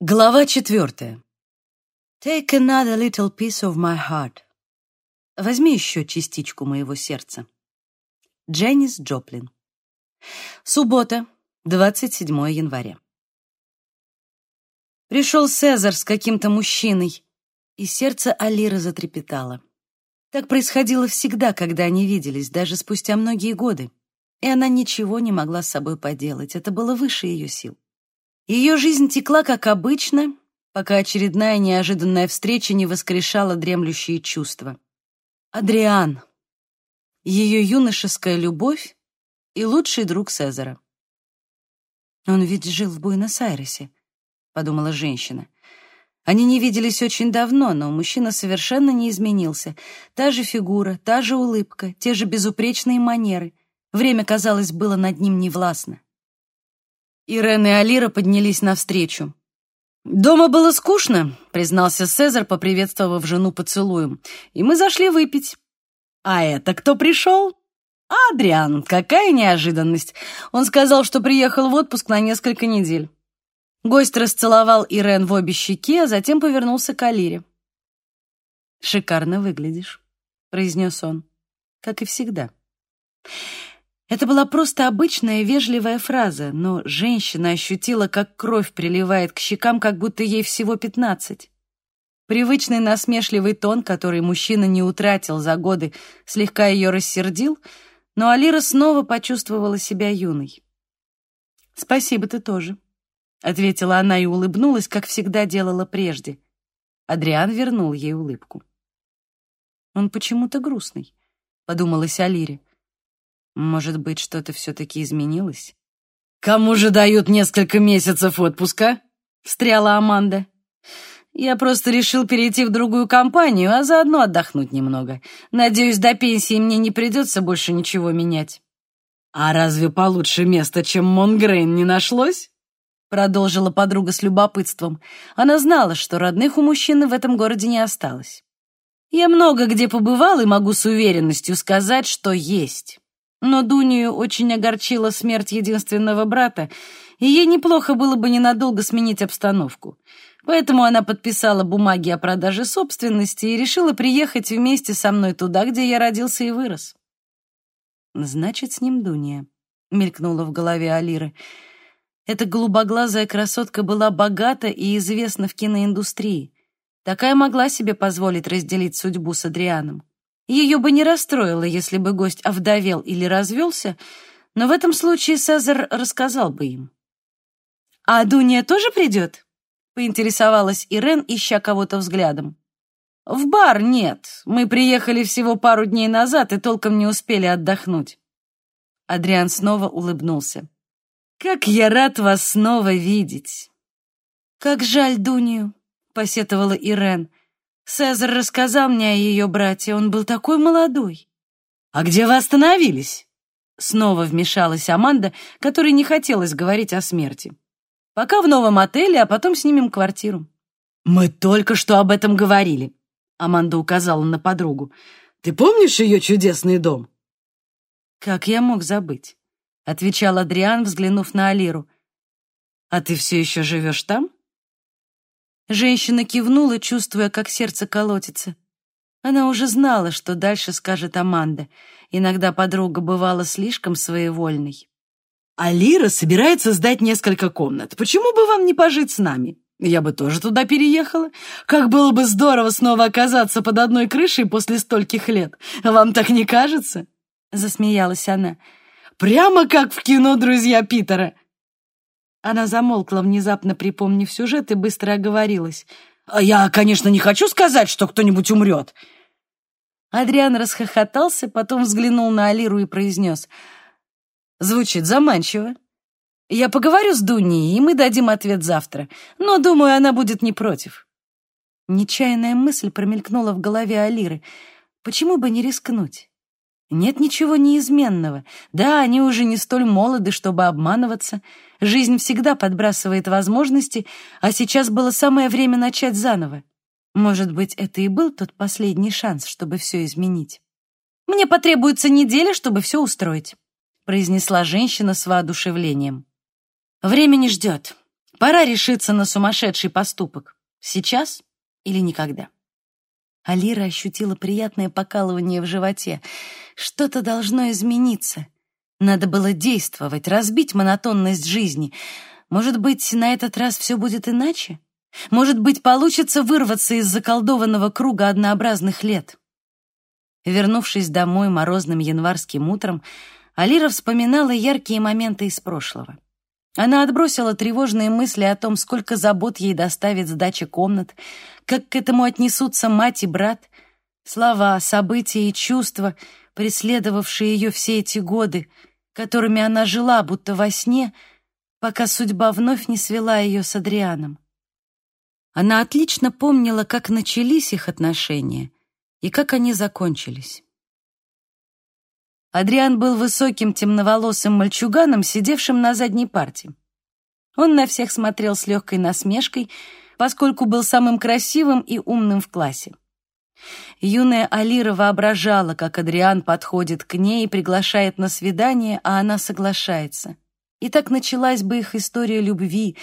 Глава четвертая. Take another little piece of my heart. Возьми еще частичку моего сердца. Дженнис Джоплин. Суббота, 27 января. Пришел Цезарь с каким-то мужчиной, и сердце Алиры затрепетало. Так происходило всегда, когда они виделись, даже спустя многие годы, и она ничего не могла с собой поделать, это было выше ее сил. Ее жизнь текла, как обычно, пока очередная неожиданная встреча не воскрешала дремлющие чувства. Адриан. Ее юношеская любовь и лучший друг Цезара. «Он ведь жил в Буэнос-Айресе», — подумала женщина. Они не виделись очень давно, но мужчина совершенно не изменился. Та же фигура, та же улыбка, те же безупречные манеры. Время, казалось, было над ним невластно. Ирен и Алира поднялись навстречу. «Дома было скучно», — признался Цезарь, поприветствовав жену поцелуем. «И мы зашли выпить». «А это кто пришел?» «Адриан, какая неожиданность! Он сказал, что приехал в отпуск на несколько недель». Гость расцеловал Ирен в обе щеки, а затем повернулся к Алире. «Шикарно выглядишь», — произнес он, — «как и всегда». Это была просто обычная вежливая фраза, но женщина ощутила, как кровь приливает к щекам, как будто ей всего пятнадцать. Привычный насмешливый тон, который мужчина не утратил за годы, слегка ее рассердил, но Алира снова почувствовала себя юной. «Спасибо, ты тоже», — ответила она и улыбнулась, как всегда делала прежде. Адриан вернул ей улыбку. «Он почему-то грустный», — подумалась Алире. Может быть, что-то все-таки изменилось? «Кому же дают несколько месяцев отпуска?» — встряла Аманда. «Я просто решил перейти в другую компанию, а заодно отдохнуть немного. Надеюсь, до пенсии мне не придется больше ничего менять». «А разве получше места, чем Монгрейн, не нашлось?» Продолжила подруга с любопытством. Она знала, что родных у мужчины в этом городе не осталось. «Я много где побывал и могу с уверенностью сказать, что есть». Но Дунию очень огорчила смерть единственного брата, и ей неплохо было бы ненадолго сменить обстановку. Поэтому она подписала бумаги о продаже собственности и решила приехать вместе со мной туда, где я родился и вырос. «Значит, с ним Дуния», — мелькнула в голове Алиры. Эта голубоглазая красотка была богата и известна в киноиндустрии. Такая могла себе позволить разделить судьбу с Адрианом. Ее бы не расстроило, если бы гость овдовел или развелся, но в этом случае Цезарь рассказал бы им. «А Дуния тоже придет?» — поинтересовалась Ирен, ища кого-то взглядом. «В бар нет. Мы приехали всего пару дней назад и толком не успели отдохнуть». Адриан снова улыбнулся. «Как я рад вас снова видеть!» «Как жаль Дунию», — посетовала Ирен. Цезарь рассказал мне о ее брате, он был такой молодой. «А где вы остановились?» Снова вмешалась Аманда, которой не хотелось говорить о смерти. «Пока в новом отеле, а потом снимем квартиру». «Мы только что об этом говорили», — Аманда указала на подругу. «Ты помнишь ее чудесный дом?» «Как я мог забыть?» — отвечал Адриан, взглянув на Алиру. «А ты все еще живешь там?» Женщина кивнула, чувствуя, как сердце колотится. Она уже знала, что дальше скажет Аманда. Иногда подруга бывала слишком своевольной. «А Лира собирается сдать несколько комнат. Почему бы вам не пожить с нами? Я бы тоже туда переехала. Как было бы здорово снова оказаться под одной крышей после стольких лет. Вам так не кажется?» Засмеялась она. «Прямо как в кино «Друзья Питера». Она замолкла, внезапно припомнив сюжет, и быстро оговорилась. «А «Я, конечно, не хочу сказать, что кто-нибудь умрет!» Адриан расхохотался, потом взглянул на Алиру и произнес. «Звучит заманчиво. Я поговорю с Дуней, и мы дадим ответ завтра, но, думаю, она будет не против». Нечаянная мысль промелькнула в голове Алиры. «Почему бы не рискнуть?» Нет ничего неизменного. Да, они уже не столь молоды, чтобы обманываться. Жизнь всегда подбрасывает возможности, а сейчас было самое время начать заново. Может быть, это и был тот последний шанс, чтобы все изменить. «Мне потребуется неделя, чтобы все устроить», произнесла женщина с воодушевлением. «Время не ждет», Пора решиться на сумасшедший поступок. Сейчас или никогда. Алира ощутила приятное покалывание в животе. Что-то должно измениться. Надо было действовать, разбить монотонность жизни. Может быть, на этот раз все будет иначе? Может быть, получится вырваться из заколдованного круга однообразных лет? Вернувшись домой морозным январским утром, Алира вспоминала яркие моменты из прошлого. Она отбросила тревожные мысли о том, сколько забот ей доставит сдача комнат, как к этому отнесутся мать и брат, слова, события и чувства, преследовавшие ее все эти годы, которыми она жила, будто во сне, пока судьба вновь не свела ее с Адрианом. Она отлично помнила, как начались их отношения и как они закончились. Адриан был высоким темноволосым мальчуганом, сидевшим на задней парте. Он на всех смотрел с легкой насмешкой, поскольку был самым красивым и умным в классе. Юная Алира воображала, как Адриан подходит к ней и приглашает на свидание, а она соглашается. И так началась бы их история любви,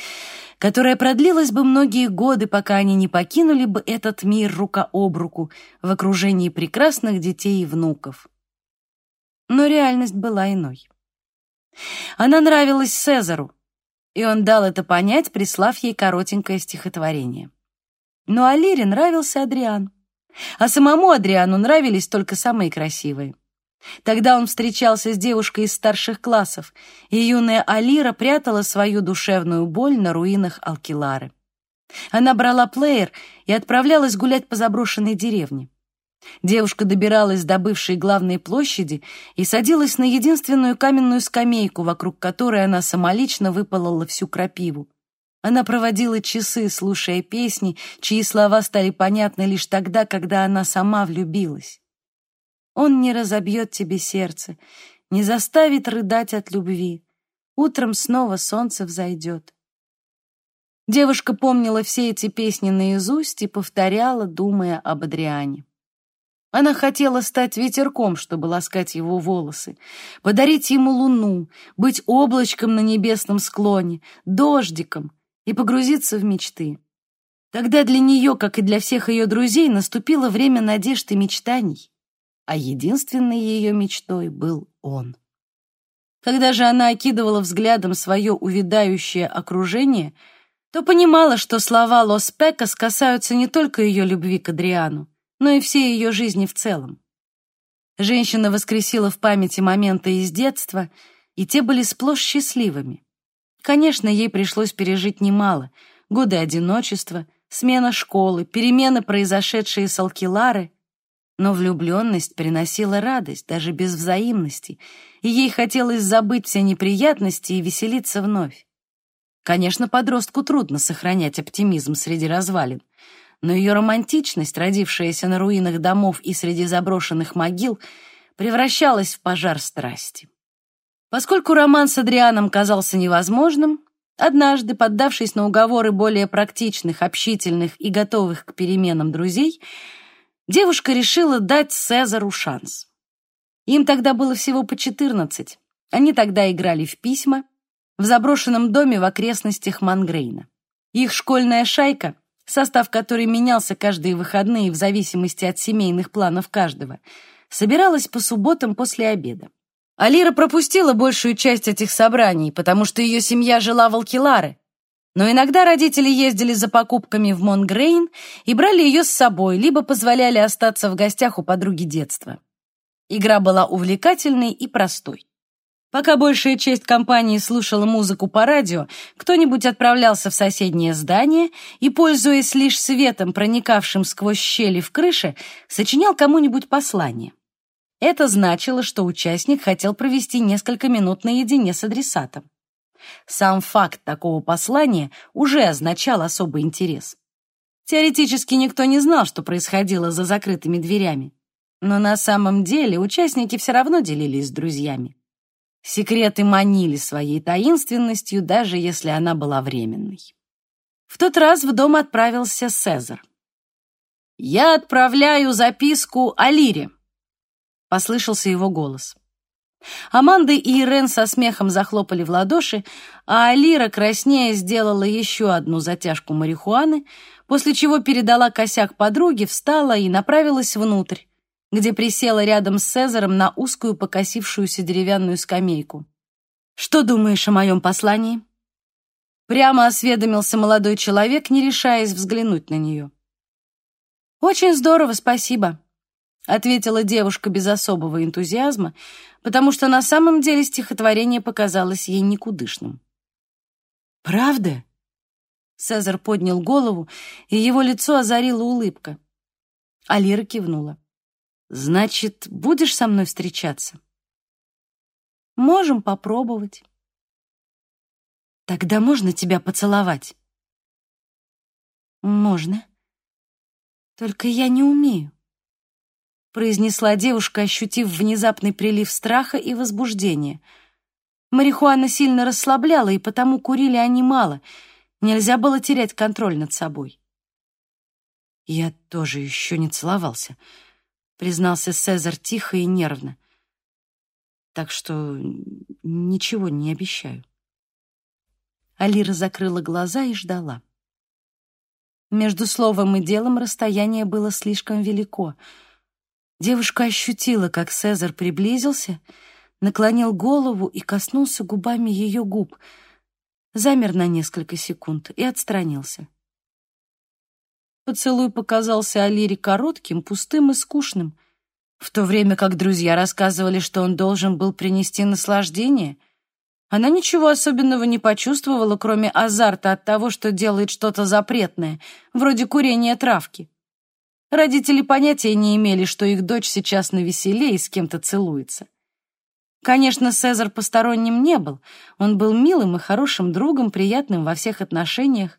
которая продлилась бы многие годы, пока они не покинули бы этот мир рука об руку в окружении прекрасных детей и внуков. Но реальность была иной. Она нравилась Цезару, и он дал это понять, прислав ей коротенькое стихотворение. Но Алире нравился Адриан, а самому Адриану нравились только самые красивые. Тогда он встречался с девушкой из старших классов, и юная Алира прятала свою душевную боль на руинах Алкилары. Она брала плеер и отправлялась гулять по заброшенной деревне. Девушка добиралась до бывшей главной площади и садилась на единственную каменную скамейку, вокруг которой она самолично выполола всю крапиву. Она проводила часы, слушая песни, чьи слова стали понятны лишь тогда, когда она сама влюбилась. Он не разобьет тебе сердце, не заставит рыдать от любви. Утром снова солнце взойдет. Девушка помнила все эти песни наизусть и повторяла, думая об Адриане. Она хотела стать ветерком, чтобы ласкать его волосы, подарить ему луну, быть облачком на небесном склоне, дождиком и погрузиться в мечты. Тогда для нее, как и для всех ее друзей, наступило время надежд и мечтаний, а единственной ее мечтой был он. Когда же она окидывала взглядом свое увядающее окружение, то понимала, что слова Лос Пекас касаются не только ее любви к Адриану, но и всей ее жизни в целом. Женщина воскресила в памяти моменты из детства, и те были сплошь счастливыми. Конечно, ей пришлось пережить немало. Годы одиночества, смена школы, перемены, произошедшие с Алкилары. Но влюбленность приносила радость, даже без взаимности, и ей хотелось забыть все неприятности и веселиться вновь. Конечно, подростку трудно сохранять оптимизм среди развалин, но ее романтичность, родившаяся на руинах домов и среди заброшенных могил, превращалась в пожар страсти. Поскольку роман с Адрианом казался невозможным, однажды, поддавшись на уговоры более практичных, общительных и готовых к переменам друзей, девушка решила дать Цезару шанс. Им тогда было всего по четырнадцать. Они тогда играли в письма в заброшенном доме в окрестностях Мангрейна. Их школьная шайка состав которой менялся каждые выходные в зависимости от семейных планов каждого, собиралась по субботам после обеда. Алира пропустила большую часть этих собраний, потому что ее семья жила в Алкиларе, но иногда родители ездили за покупками в Монгрейн и брали ее с собой, либо позволяли остаться в гостях у подруги детства. Игра была увлекательной и простой. Пока большая часть компании слушала музыку по радио, кто-нибудь отправлялся в соседнее здание и, пользуясь лишь светом, проникавшим сквозь щели в крыше, сочинял кому-нибудь послание. Это значило, что участник хотел провести несколько минут наедине с адресатом. Сам факт такого послания уже означал особый интерес. Теоретически никто не знал, что происходило за закрытыми дверями. Но на самом деле участники все равно делились с друзьями. Секреты манили своей таинственностью, даже если она была временной. В тот раз в дом отправился Цезарь. «Я отправляю записку Алире», — послышался его голос. Аманда и Ирен со смехом захлопали в ладоши, а Алира краснея сделала еще одну затяжку марихуаны, после чего передала косяк подруге, встала и направилась внутрь, где присела рядом с Цезаром на узкую покосившуюся деревянную скамейку. «Что думаешь о моем послании?» Прямо осведомился молодой человек, не решаясь взглянуть на нее. «Очень здорово, спасибо», — ответила девушка без особого энтузиазма, потому что на самом деле стихотворение показалось ей никудышным. «Правда?» Цезарь поднял голову, и его лицо озарила улыбка. Алира кивнула. «Значит, будешь со мной встречаться?» «Можем попробовать». «Тогда можно тебя поцеловать?» «Можно. Только я не умею», — произнесла девушка, ощутив внезапный прилив страха и возбуждения. Марихуана сильно расслабляла, и потому курили они мало. Нельзя было терять контроль над собой. «Я тоже еще не целовался», — признался Цезарь тихо и нервно. «Так что ничего не обещаю». Алира закрыла глаза и ждала. Между словом и делом расстояние было слишком велико. Девушка ощутила, как Цезарь приблизился, наклонил голову и коснулся губами ее губ, замер на несколько секунд и отстранился. Поцелуй показался Алире коротким, пустым и скучным, в то время как друзья рассказывали, что он должен был принести наслаждение — она ничего особенного не почувствовала, кроме азарта от того, что делает что-то запретное, вроде курения травки. Родители понятия не имели, что их дочь сейчас на веселе и с кем-то целуется. Конечно, Цезарь посторонним не был. Он был милым и хорошим другом, приятным во всех отношениях.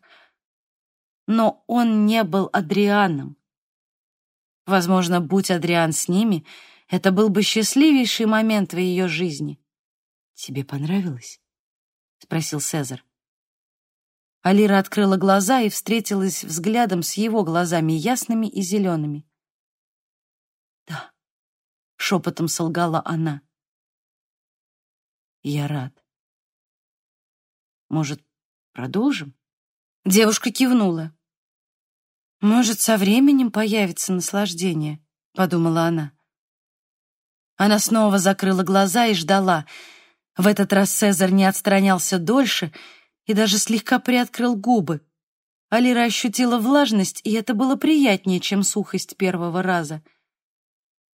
Но он не был Адрианом. Возможно, будь Адриан с ними, это был бы счастливейший момент в ее жизни. «Тебе понравилось?» — спросил Цезарь. Алира открыла глаза и встретилась взглядом с его глазами, ясными и зелеными. «Да», — шепотом солгала она. «Я рад. Может, продолжим?» Девушка кивнула. «Может, со временем появится наслаждение», — подумала она. Она снова закрыла глаза и ждала — в этот раз Цезарь не отстранялся дольше и даже слегка приоткрыл губы. Алира ощутила влажность, и это было приятнее, чем сухость первого раза.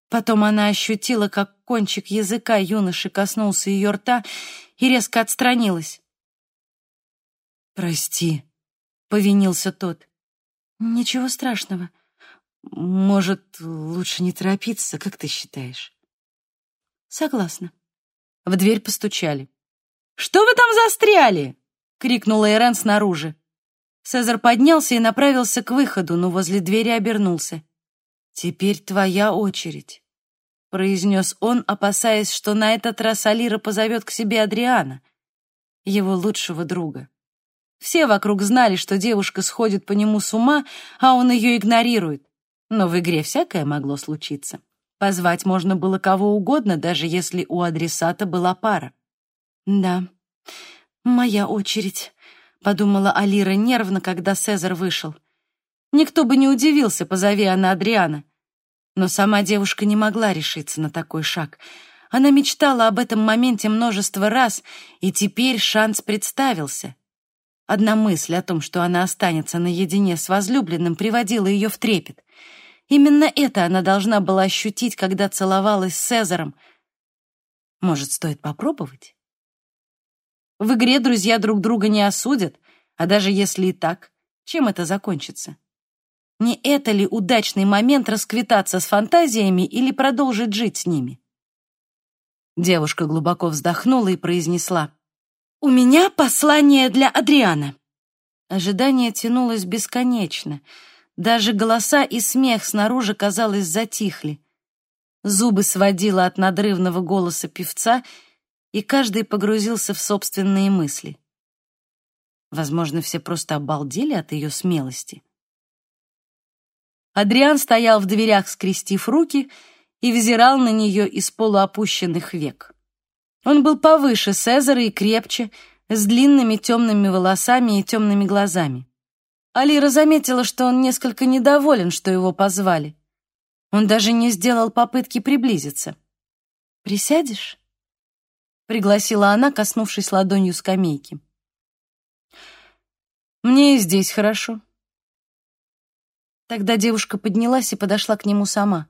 Потом она ощутила, как кончик языка юноши коснулся ее рта и резко отстранилась. «Прости», — повинился тот. «Ничего страшного. Может, лучше не торопиться, как ты считаешь?» «Согласна». В дверь постучали. «Что вы там застряли?» — крикнула Эрен снаружи. Цезарь поднялся и направился к выходу, но возле двери обернулся. «Теперь твоя очередь», — произнес он, опасаясь, что на этот раз Алира позовет к себе Адриана, его лучшего друга. Все вокруг знали, что девушка сходит по нему с ума, а он ее игнорирует. Но в игре всякое могло случиться. Позвать можно было кого угодно, даже если у адресата была пара. «Да, моя очередь», — подумала Алира нервно, когда Цезарь вышел. Никто бы не удивился, позови она Адриана. Но сама девушка не могла решиться на такой шаг. Она мечтала об этом моменте множество раз, и теперь шанс представился. Одна мысль о том, что она останется наедине с возлюбленным, приводила ее в трепет — Именно это она должна была ощутить, когда целовалась с Цезаром. Может, стоит попробовать? В игре друзья друг друга не осудят, а даже если и так, чем это закончится? Не это ли удачный момент расквитаться с фантазиями или продолжить жить с ними? Девушка глубоко вздохнула и произнесла. «У меня послание для Адриана». Ожидание тянулось бесконечно — даже голоса и смех снаружи, казалось, затихли. Зубы сводило от надрывного голоса певца, и каждый погрузился в собственные мысли. Возможно, все просто обалдели от ее смелости. Адриан стоял в дверях, скрестив руки, и взирал на нее из полуопущенных век. Он был повыше Цезара и крепче, с длинными темными волосами и темными глазами. Алира заметила, что он несколько недоволен, что его позвали. Он даже не сделал попытки приблизиться. «Присядешь?» — пригласила она, коснувшись ладонью скамейки. «Мне и здесь хорошо». Тогда девушка поднялась и подошла к нему сама.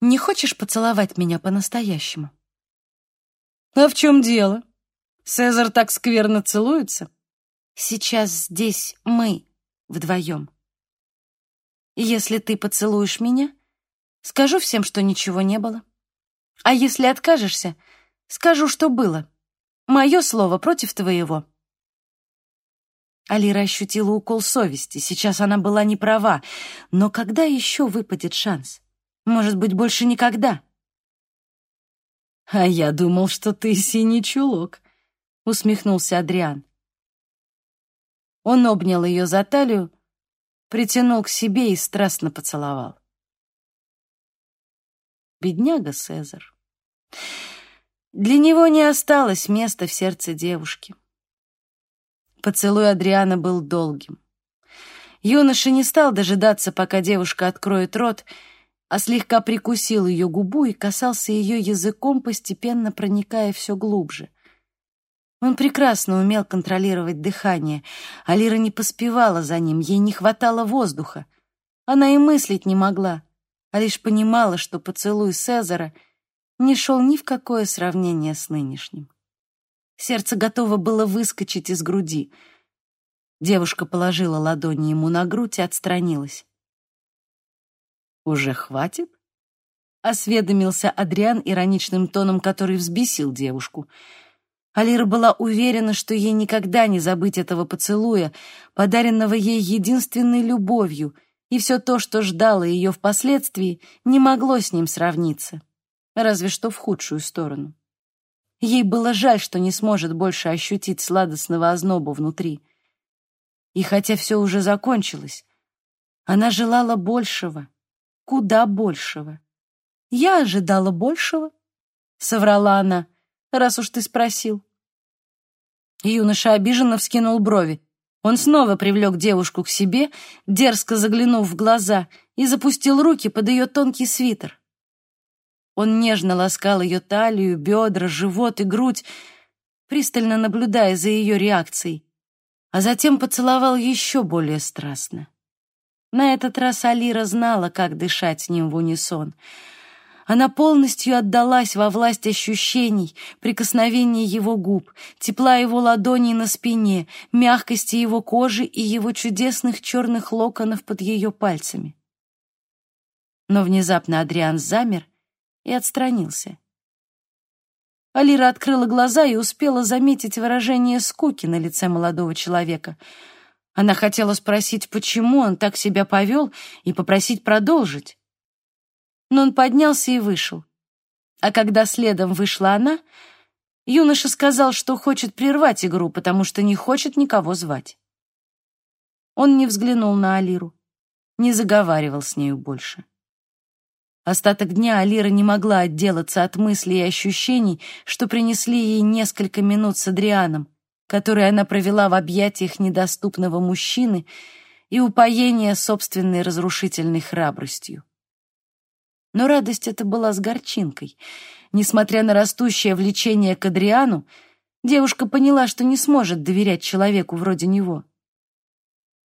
«Не хочешь поцеловать меня по-настоящему?» «А в чем дело? Цезарь так скверно целуется?» «Сейчас здесь мы вдвоем. Если ты поцелуешь меня, скажу всем, что ничего не было. А если откажешься, скажу, что было. Мое слово против твоего». Алира ощутила укол совести. Сейчас она была не права. Но когда еще выпадет шанс? Может быть, больше никогда? «А я думал, что ты синий чулок», — усмехнулся Адриан. Он обнял ее за талию, притянул к себе и страстно поцеловал. Бедняга Цезар. Для него не осталось места в сердце девушки. Поцелуй Адриана был долгим. Юноша не стал дожидаться, пока девушка откроет рот, а слегка прикусил ее губу и касался ее языком, постепенно проникая все глубже. Он прекрасно умел контролировать дыхание, а Лира не поспевала за ним, ей не хватало воздуха. Она и мыслить не могла, а лишь понимала, что поцелуй Цезара не шел ни в какое сравнение с нынешним. Сердце готово было выскочить из груди. Девушка положила ладони ему на грудь и отстранилась. «Уже хватит?» — осведомился Адриан ироничным тоном, который взбесил девушку. Алира была уверена, что ей никогда не забыть этого поцелуя, подаренного ей единственной любовью, и все то, что ждало ее впоследствии, не могло с ним сравниться, разве что в худшую сторону. Ей было жаль, что не сможет больше ощутить сладостного озноба внутри. И хотя все уже закончилось, она желала большего, куда большего. «Я ожидала большего», — соврала она, — «раз уж ты спросил». Юноша обиженно вскинул брови. Он снова привлек девушку к себе, дерзко заглянув в глаза, и запустил руки под ее тонкий свитер. Он нежно ласкал ее талию, бедра, живот и грудь, пристально наблюдая за ее реакцией, а затем поцеловал еще более страстно. На этот раз Алира знала, как дышать с ним в унисон. Она полностью отдалась во власть ощущений, прикосновения его губ, тепла его ладоней на спине, мягкости его кожи и его чудесных черных локонов под ее пальцами. Но внезапно Адриан замер и отстранился. Алира открыла глаза и успела заметить выражение скуки на лице молодого человека. Она хотела спросить, почему он так себя повел, и попросить продолжить. Но он поднялся и вышел. А когда следом вышла она, юноша сказал, что хочет прервать игру, потому что не хочет никого звать. Он не взглянул на Алиру, не заговаривал с нею больше. Остаток дня Алира не могла отделаться от мыслей и ощущений, что принесли ей несколько минут с Адрианом, которые она провела в объятиях недоступного мужчины и упоения собственной разрушительной храбростью. Но радость эта была с горчинкой. Несмотря на растущее влечение к Адриану, девушка поняла, что не сможет доверять человеку вроде него.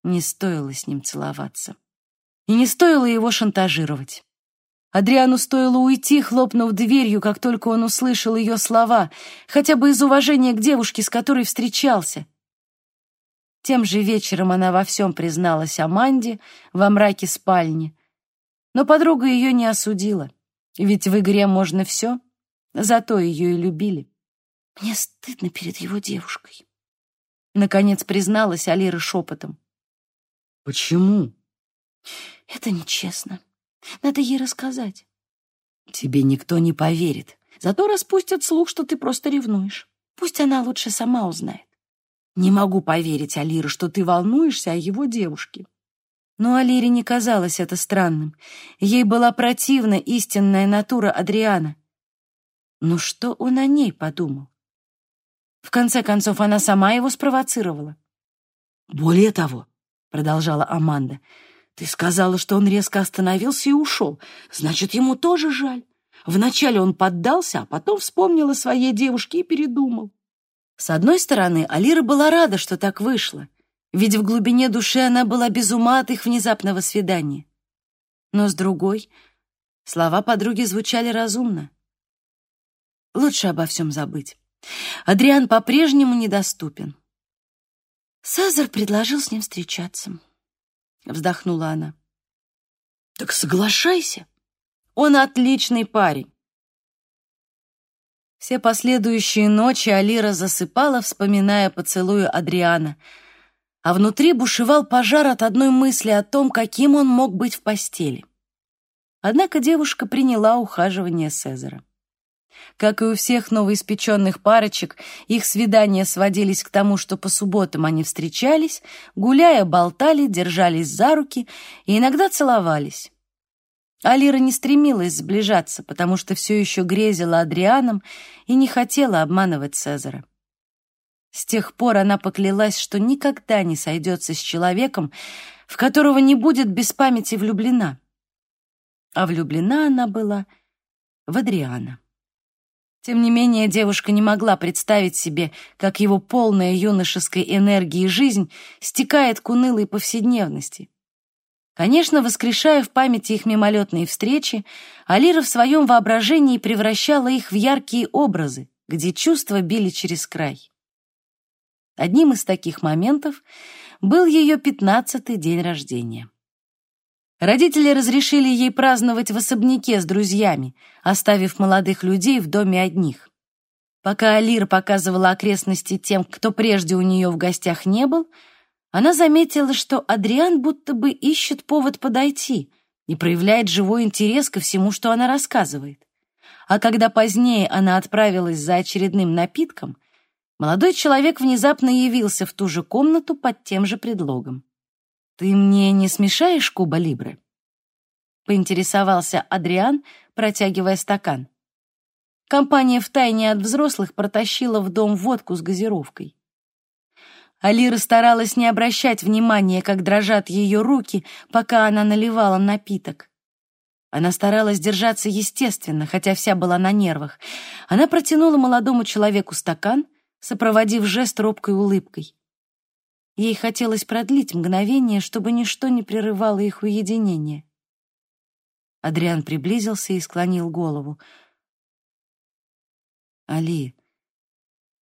Не стоило с ним целоваться. И не стоило его шантажировать. Адриану стоило уйти, хлопнув дверью, как только он услышал ее слова, хотя бы из уважения к девушке, с которой встречался. Тем же вечером она во всем призналась Аманде во мраке спальни. Но подруга ее не осудила, ведь в игре можно все, зато ее и любили. «Мне стыдно перед его девушкой», — наконец призналась Алира шепотом. «Почему?» «Это нечестно», надо ей рассказать. Тебе никто не поверит. Зато распустят слух, что ты просто ревнуешь. Пусть она лучше сама узнает. Не могу поверить, Алира, что ты волнуешься о его девушке. Но Алире не казалось это странным. Ей была противна истинная натура Адриана. Но что он о ней подумал? В конце концов, она сама его спровоцировала. «Более того», — продолжала Аманда, — «ты сказала, что он резко остановился и ушел. Значит, ему тоже жаль. Вначале он поддался, а потом вспомнил о своей девушке и передумал». С одной стороны, Алира была рада, что так вышло, ведь в глубине души она была без ума от их внезапного свидания. Но с другой, слова подруги звучали разумно. Лучше обо всем забыть. Адриан по-прежнему недоступен. Сазар предложил с ним встречаться. Вздохнула она. Так соглашайся. Он отличный парень. Все последующие ночи Алира засыпала, вспоминая поцелуи Адриана, а внутри бушевал пожар от одной мысли о том, каким он мог быть в постели. Однако девушка приняла ухаживание Цезаря. Как и у всех новоиспеченных парочек, их свидания сводились к тому, что по субботам они встречались, гуляя, болтали, держались за руки и иногда целовались. Алира не стремилась сближаться, потому что все еще грезила Адрианом и не хотела обманывать Цезаря. С тех пор она поклялась, что никогда не сойдется с человеком, в которого не будет без памяти влюблена. А влюблена она была в Адриана. Тем не менее, девушка не могла представить себе, как его полная юношеской энергии жизнь стекает к унылой повседневности. Конечно, воскрешая в памяти их мимолетные встречи, Алира в своем воображении превращала их в яркие образы, где чувства били через край. Одним из таких моментов был ее пятнадцатый день рождения. Родители разрешили ей праздновать в особняке с друзьями, оставив молодых людей в доме одних. Пока Алира показывала окрестности тем, кто прежде у нее в гостях не был, она заметила, что Адриан будто бы ищет повод подойти и проявляет живой интерес ко всему, что она рассказывает. А когда позднее она отправилась за очередным напитком, молодой человек внезапно явился в ту же комнату под тем же предлогом. «Ты мне не смешаешь Куба Либры?» — поинтересовался Адриан, протягивая стакан. Компания втайне от взрослых протащила в дом водку с газировкой. Алира старалась не обращать внимания, как дрожат ее руки, пока она наливала напиток. Она старалась держаться естественно, хотя вся была на нервах. Она протянула молодому человеку стакан, сопроводив жест робкой улыбкой. Ей хотелось продлить мгновение, чтобы ничто не прерывало их уединение. Адриан приблизился и склонил голову. «Али,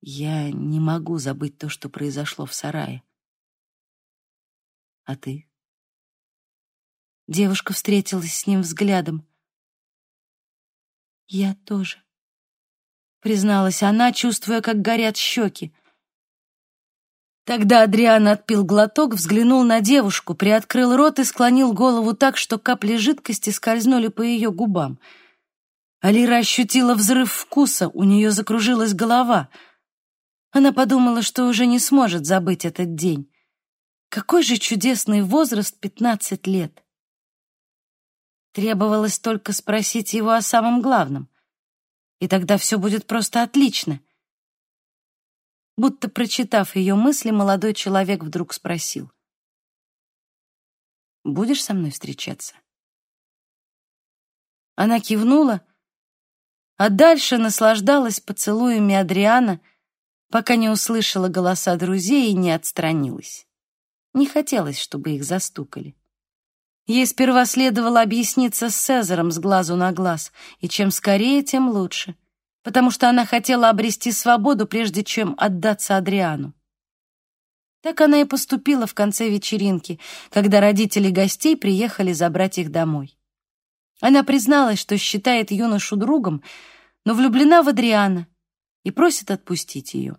я не могу забыть то, что произошло в сарае. А ты?» Девушка встретилась с ним взглядом. «Я тоже», — призналась она, чувствуя, как горят щеки. Тогда Адриан отпил глоток, взглянул на девушку, приоткрыл рот и склонил голову так, что капли жидкости скользнули по ее губам. Алира ощутила взрыв вкуса, у нее закружилась голова. Она подумала, что уже не сможет забыть этот день. Какой же чудесный возраст — пятнадцать лет! Требовалось только спросить его о самом главном. И тогда все будет просто отлично — Будто прочитав ее мысли, молодой человек вдруг спросил. «Будешь со мной встречаться?» Она кивнула, а дальше наслаждалась поцелуями Адриана, пока не услышала голоса друзей и не отстранилась. Не хотелось, чтобы их застукали. Ей сперва следовало объясниться с Цезаром с глазу на глаз, и чем скорее, тем лучше потому что она хотела обрести свободу, прежде чем отдаться Адриану. Так она и поступила в конце вечеринки, когда родители гостей приехали забрать их домой. Она призналась, что считает юношу другом, но влюблена в Адриана и просит отпустить ее.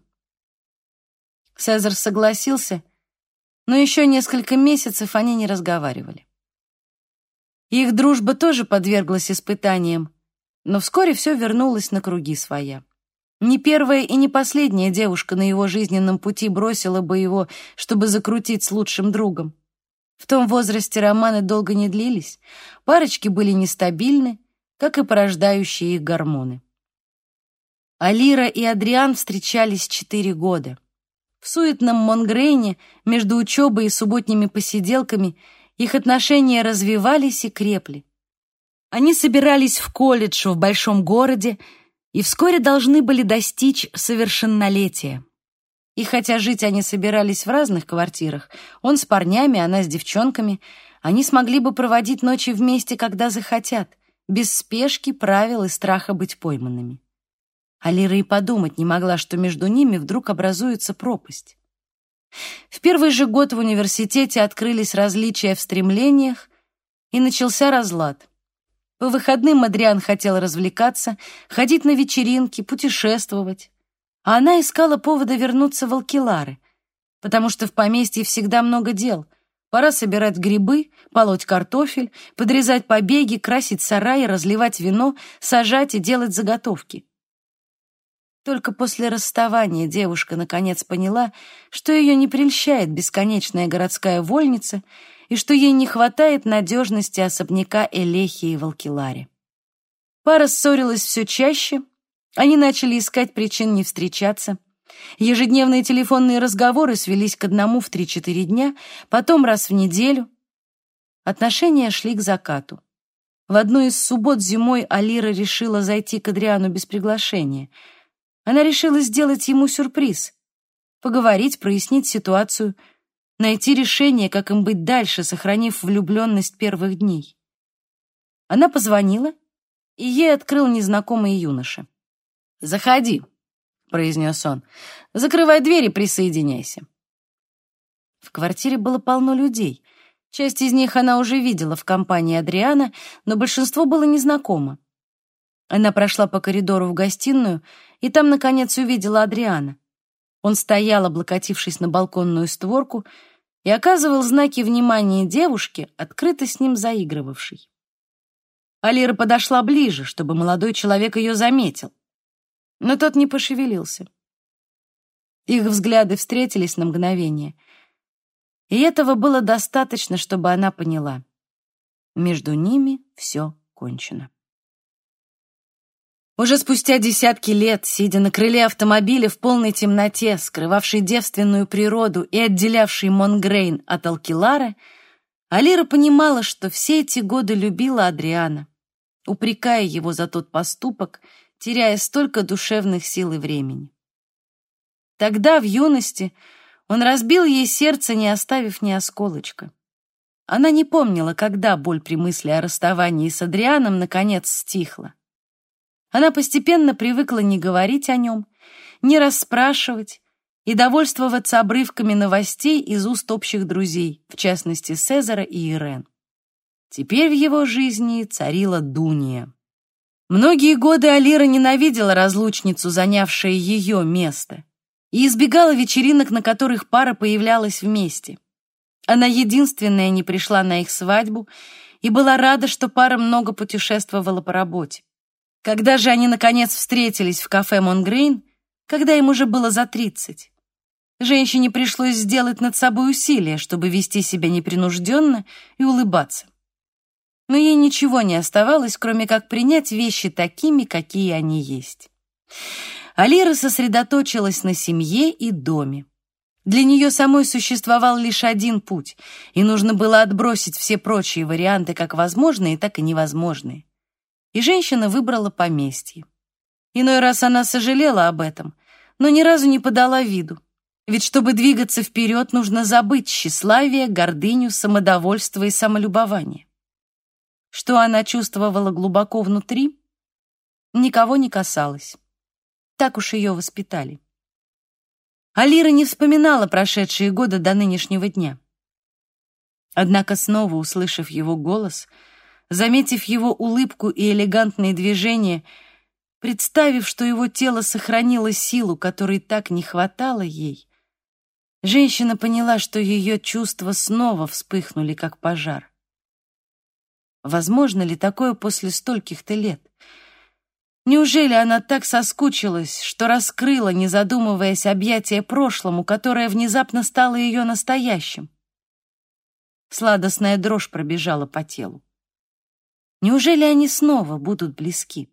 Цезарь согласился, но еще несколько месяцев они не разговаривали. Их дружба тоже подверглась испытаниям, но вскоре все вернулось на круги своя. Не первая и не последняя девушка на его жизненном пути бросила бы его, чтобы закрутить с лучшим другом. В том возрасте романы долго не длились, парочки были нестабильны, как и порождающие их гормоны. Алира и Адриан встречались четыре года. В суетном Монгрейне между учебой и субботними посиделками их отношения развивались и крепли. Они собирались в колледж в большом городе и вскоре должны были достичь совершеннолетия. И хотя жить они собирались в разных квартирах, он с парнями, она с девчонками, они смогли бы проводить ночи вместе, когда захотят, без спешки, правил и страха быть пойманными. Алира и подумать не могла, что между ними вдруг образуется пропасть. В первый же год в университете открылись различия в стремлениях, и начался разлад. По выходным Адриан хотел развлекаться, ходить на вечеринки, путешествовать. А она искала повода вернуться в Алкилары, потому что в поместье всегда много дел. Пора собирать грибы, полоть картофель, подрезать побеги, красить сараи, разливать вино, сажать и делать заготовки. Только после расставания девушка наконец поняла, что ее не прельщает бесконечная городская вольница и что ей не хватает надежности особняка Элехии в Алкиларе. Пара ссорилась все чаще, они начали искать причин не встречаться. Ежедневные телефонные разговоры свелись к одному в 3-4 дня, потом раз в неделю. Отношения шли к закату. В одну из суббот зимой Алира решила зайти к Адриану без приглашения — она решила сделать ему сюрприз, поговорить, прояснить ситуацию, найти решение, как им быть дальше, сохранив влюбленность первых дней. Она позвонила, и ей открыл незнакомый юноша. «Заходи», — произнес он. «Закрывай дверь и присоединяйся». В квартире было полно людей. Часть из них она уже видела в компании Адриана, но большинство было незнакомо. Она прошла по коридору в гостиную и там, наконец, увидела Адриана. Он стоял, облокотившись на балконную створку, и оказывал знаки внимания девушке, открыто с ним заигрывавшей. Алира подошла ближе, чтобы молодой человек ее заметил, но тот не пошевелился. Их взгляды встретились на мгновение, и этого было достаточно, чтобы она поняла. Между ними все кончено. Уже спустя десятки лет, сидя на крыле автомобиля в полной темноте, скрывавшей девственную природу и отделявшей Монгрейн от Алкилара, Алира понимала, что все эти годы любила Адриана, упрекая его за тот поступок, теряя столько душевных сил и времени. Тогда, в юности, он разбил ей сердце, не оставив ни осколочка. Она не помнила, когда боль при мысли о расставании с Адрианом наконец стихла. Она постепенно привыкла не говорить о нем, не расспрашивать и довольствоваться обрывками новостей из уст общих друзей, в частности Цезара и Ирен. Теперь в его жизни царила Дуния. Многие годы Алира ненавидела разлучницу, занявшую ее место, и избегала вечеринок, на которых пара появлялась вместе. Она единственная не пришла на их свадьбу и была рада, что пара много путешествовала по работе. Когда же они, наконец, встретились в кафе «Монгрейн», когда им уже было за тридцать, женщине пришлось сделать над собой усилие, чтобы вести себя непринужденно и улыбаться. Но ей ничего не оставалось, кроме как принять вещи такими, какие они есть. Алира сосредоточилась на семье и доме. Для нее самой существовал лишь один путь, и нужно было отбросить все прочие варианты как возможные, так и невозможные и женщина выбрала поместье. Иной раз она сожалела об этом, но ни разу не подала виду. Ведь чтобы двигаться вперед, нужно забыть тщеславие, гордыню, самодовольство и самолюбование. Что она чувствовала глубоко внутри, никого не касалось. Так уж ее воспитали. Алира не вспоминала прошедшие годы до нынешнего дня. Однако, снова услышав его голос, — заметив его улыбку и элегантные движения, представив, что его тело сохранило силу, которой так не хватало ей, женщина поняла, что ее чувства снова вспыхнули, как пожар. Возможно ли такое после стольких-то лет? Неужели она так соскучилась, что раскрыла, не задумываясь, объятие прошлому, которое внезапно стало ее настоящим? Сладостная дрожь пробежала по телу. Неужели они снова будут близки?